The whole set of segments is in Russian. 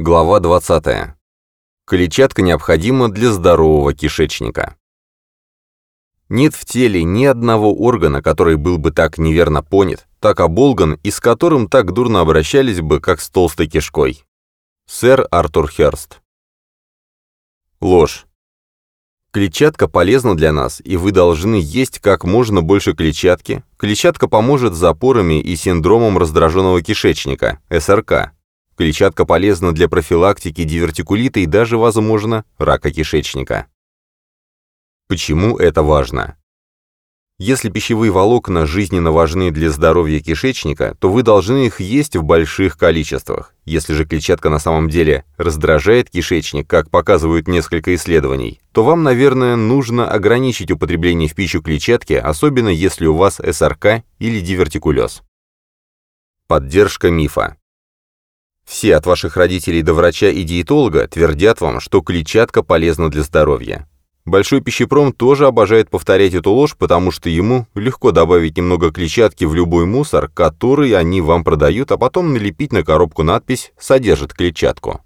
Глава 20. Клетчатка необходима для здорового кишечника. Нет в теле ни одного органа, который был бы так неверно понят, так оболган и с которым так дурно обращались бы, как с толстой кишкой. Сэр Артур Херст. Ложь. Клетчатка полезна для нас, и вы должны есть как можно больше клетчатки. Клетчатка поможет с запорами и синдромом раздраженного кишечника, СРК, Клетчатка полезна для профилактики дивертикулита и даже, возможно, рака кишечника. Почему это важно? Если пищевые волокна жизненно важны для здоровья кишечника, то вы должны их есть в больших количествах. Если же клетчатка на самом деле раздражает кишечник, как показывают несколько исследований, то вам, наверное, нужно ограничить употребление в пищу клетчатки, особенно если у вас СРК или дивертикулез. Поддержка мифа. Все, от ваших родителей до врача и диетолога, твердят вам, что клетчатка полезна для здоровья. Большой пищепром тоже обожает повторять эту ложь, потому что ему легко добавить немного клетчатки в любой мусор, который они вам продают, а потом налепить на коробку надпись «Содержит клетчатку».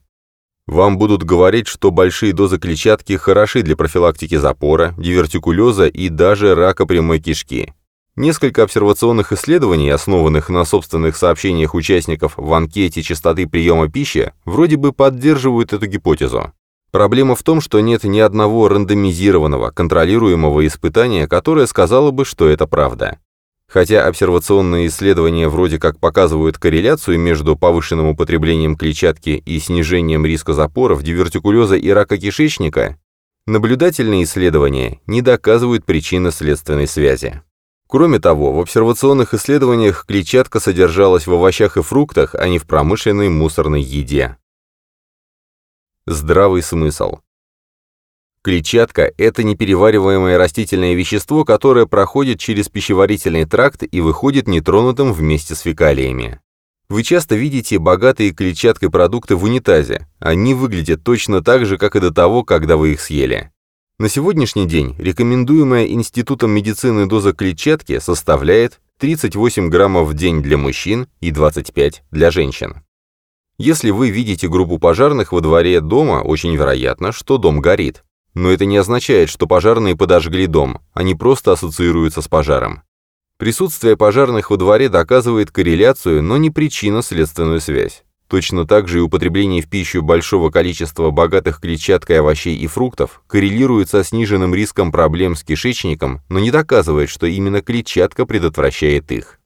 Вам будут говорить, что большие дозы клетчатки хороши для профилактики запора, дивертикулеза и даже рака прямой кишки. Несколько обсервационных исследований, основанных на собственных сообщениях участников в анкете частоты приема пищи, вроде бы поддерживают эту гипотезу. Проблема в том, что нет ни одного рандомизированного, контролируемого испытания, которое сказало бы, что это правда. Хотя обсервационные исследования вроде как показывают корреляцию между повышенным употреблением клетчатки и снижением риска запоров, дивертикулеза и рака кишечника, наблюдательные исследования не доказывают причинно-следственной связи. Кроме того, в обсервационных исследованиях клетчатка содержалась в овощах и фруктах, а не в промышленной мусорной еде. Здравый смысл. Клетчатка – это неперевариваемое растительное вещество, которое проходит через пищеварительный тракт и выходит нетронутым вместе с фекалиями. Вы часто видите богатые клетчаткой продукты в унитазе. Они выглядят точно так же, как и до того, когда вы их съели. На сегодняшний день рекомендуемая Институтом медицины доза клетчатки составляет 38 граммов в день для мужчин и 25 для женщин. Если вы видите группу пожарных во дворе дома, очень вероятно, что дом горит. Но это не означает, что пожарные подожгли дом, они просто ассоциируются с пожаром. Присутствие пожарных во дворе доказывает корреляцию, но не причинно-следственную связь. Точно так же и употребление в пищу большого количества богатых клетчаткой овощей и фруктов коррелирует со сниженным риском проблем с кишечником, но не доказывает, что именно клетчатка предотвращает их.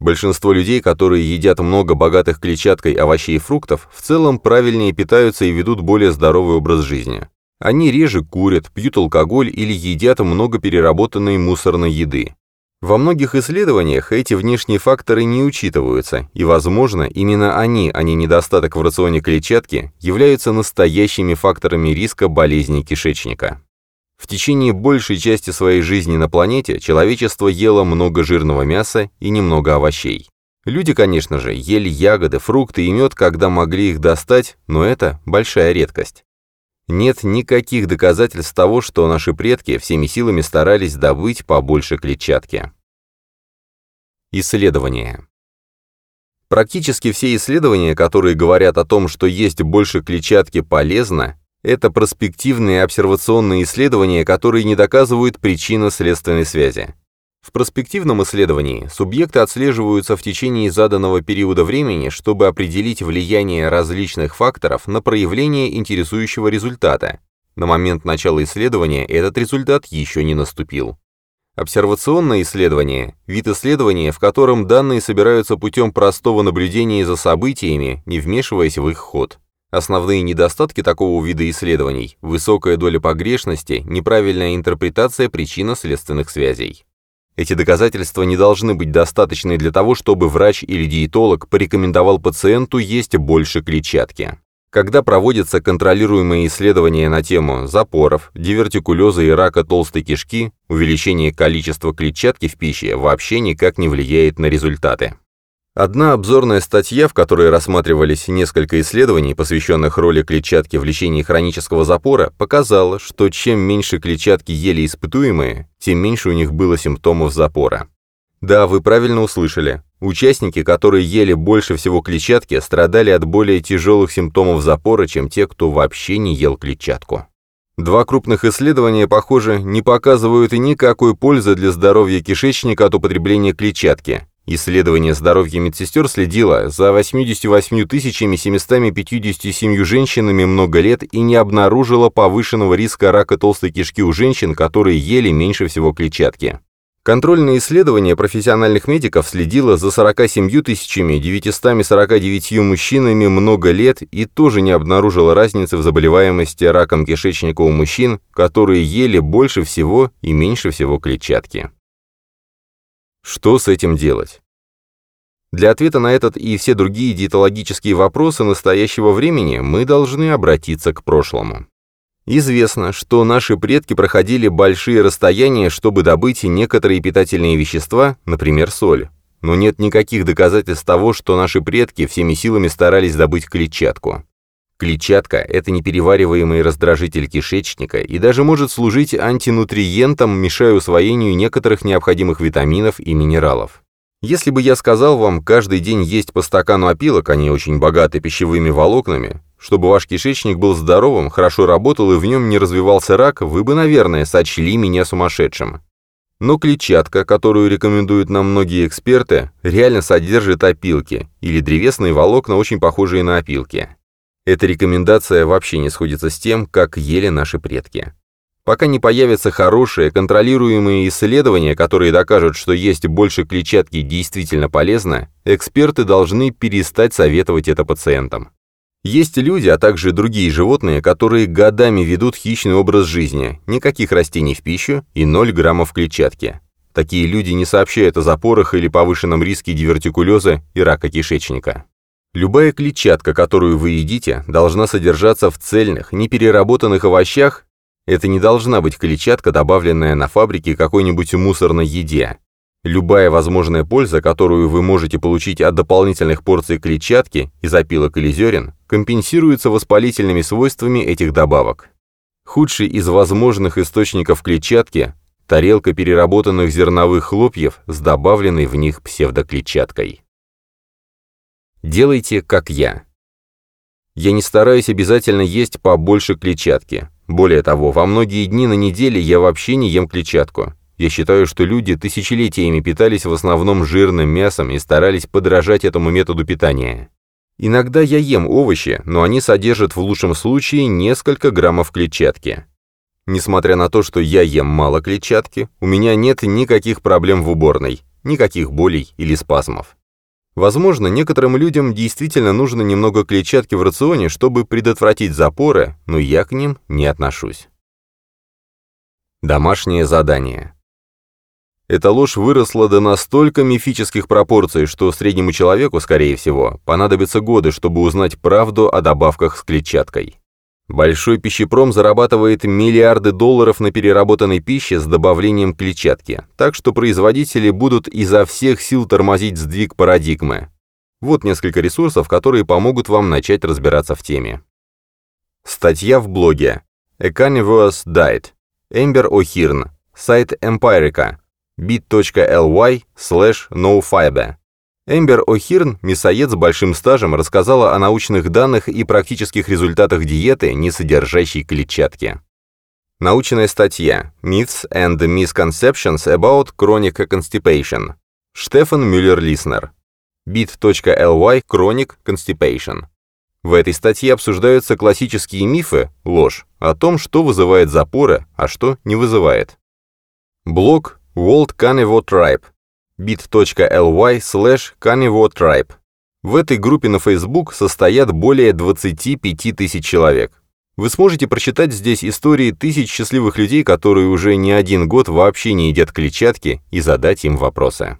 Большинство людей, которые едят много богатых клетчаткой овощей и фруктов, в целом правильнее питаются и ведут более здоровый образ жизни. Они реже курят, пьют алкоголь или едят много переработанной мусорной еды. Во многих исследованиях эти внешние факторы не учитываются, и, возможно, именно они, а не недостаток в рационе клетчатки, являются настоящими факторами риска болезни кишечника. В течение большей части своей жизни на планете человечество ело много жирного мяса и немного овощей. Люди, конечно же, ели ягоды, фрукты и мед, когда могли их достать, но это большая редкость. Нет никаких доказательств того, что наши предки всеми силами старались добыть побольше клетчатки. Исследования. Практически все исследования, которые говорят о том, что есть больше клетчатки полезно, это проспективные обсервационные исследования, которые не доказывают причинно-следственной связи. В проспективном исследовании субъекты отслеживаются в течение заданного периода времени, чтобы определить влияние различных факторов на проявление интересующего результата. На момент начала исследования этот результат еще не наступил. Обсервационное исследование – вид исследования, в котором данные собираются путем простого наблюдения за событиями, не вмешиваясь в их ход. Основные недостатки такого вида исследований – высокая доля погрешности, неправильная интерпретация причинно-следственных связей. Эти доказательства не должны быть достаточны для того, чтобы врач или диетолог порекомендовал пациенту есть больше клетчатки. Когда проводятся контролируемые исследования на тему запоров, дивертикулеза и рака толстой кишки, увеличение количества клетчатки в пище вообще никак не влияет на результаты. Одна обзорная статья, в которой рассматривались несколько исследований, посвященных роли клетчатки в лечении хронического запора, показала, что чем меньше клетчатки ели испытуемые, тем меньше у них было симптомов запора. Да, вы правильно услышали. Участники, которые ели больше всего клетчатки, страдали от более тяжелых симптомов запора, чем те, кто вообще не ел клетчатку. Два крупных исследования, похоже, не показывают и никакой пользы для здоровья кишечника от употребления клетчатки. Исследование здоровья медсестер следило за 88 757 женщинами много лет и не обнаружило повышенного риска рака толстой кишки у женщин, которые ели меньше всего клетчатки. Контрольное исследование профессиональных медиков следило за 47 949 мужчинами много лет и тоже не обнаружило разницы в заболеваемости раком кишечника у мужчин, которые ели больше всего и меньше всего клетчатки. Что с этим делать? Для ответа на этот и все другие диетологические вопросы настоящего времени мы должны обратиться к прошлому. Известно, что наши предки проходили большие расстояния, чтобы добыть некоторые питательные вещества, например, соль. Но нет никаких доказательств того, что наши предки всеми силами старались добыть клетчатку. Клетчатка – это неперевариваемый раздражитель кишечника и даже может служить антинутриентом, мешая усвоению некоторых необходимых витаминов и минералов. Если бы я сказал вам каждый день есть по стакану опилок, они очень богаты пищевыми волокнами, чтобы ваш кишечник был здоровым, хорошо работал и в нем не развивался рак, вы бы, наверное, сочли меня сумасшедшим. Но клетчатка, которую рекомендуют нам многие эксперты, реально содержит опилки, или древесные волокна, очень похожие на опилки. Эта рекомендация вообще не сходится с тем, как ели наши предки. Пока не появятся хорошие, контролируемые исследования, которые докажут, что есть больше клетчатки действительно полезно, эксперты должны перестать советовать это пациентам. Есть люди, а также другие животные, которые годами ведут хищный образ жизни, никаких растений в пищу и 0 граммов клетчатки. Такие люди не сообщают о запорах или повышенном риске дивертикулеза и рака кишечника. Любая клетчатка, которую вы едите, должна содержаться в цельных, непереработанных овощах. Это не должна быть клетчатка, добавленная на фабрике какой-нибудь мусорной еде. Любая возможная польза, которую вы можете получить от дополнительных порций клетчатки из опилок или зерен, компенсируется воспалительными свойствами этих добавок. Худший из возможных источников клетчатки – тарелка переработанных зерновых хлопьев с добавленной в них псевдоклетчаткой. Делайте, как я. Я не стараюсь обязательно есть побольше клетчатки. Более того, во многие дни на неделе я вообще не ем клетчатку. Я считаю, что люди тысячелетиями питались в основном жирным мясом и старались подражать этому методу питания. Иногда я ем овощи, но они содержат в лучшем случае несколько граммов клетчатки. Несмотря на то, что я ем мало клетчатки, у меня нет никаких проблем в уборной, никаких болей или спазмов. Возможно, некоторым людям действительно нужно немного клетчатки в рационе, чтобы предотвратить запоры, но я к ним не отношусь. Домашнее задание. Эта ложь выросла до настолько мифических пропорций, что среднему человеку, скорее всего, понадобятся годы, чтобы узнать правду о добавках с клетчаткой. Большой пищепром зарабатывает миллиарды долларов на переработанной пище с добавлением клетчатки, так что производители будут изо всех сил тормозить сдвиг парадигмы. Вот несколько ресурсов, которые помогут вам начать разбираться в теме. Статья в блоге A Carnivorous Diet, Эмбер О'Хирн, сайт Empirica, bit.ly slash nofiber. Эмбер О'Хирн, мясоед с большим стажем, рассказала о научных данных и практических результатах диеты, не содержащей клетчатки. Научная статья Myths and Misconceptions about Chronic Constipation. Штефан Мюллер-Лиснер. bit.ly Chronic Constipation. В этой статье обсуждаются классические мифы, ложь, о том, что вызывает запоры, а что не вызывает. Блог World Carnivore Tribe. bit.ly slash Tribe. В этой группе на Facebook состоят более 25 тысяч человек. Вы сможете прочитать здесь истории тысяч счастливых людей, которые уже не один год вообще не едят клетчатки, и задать им вопросы.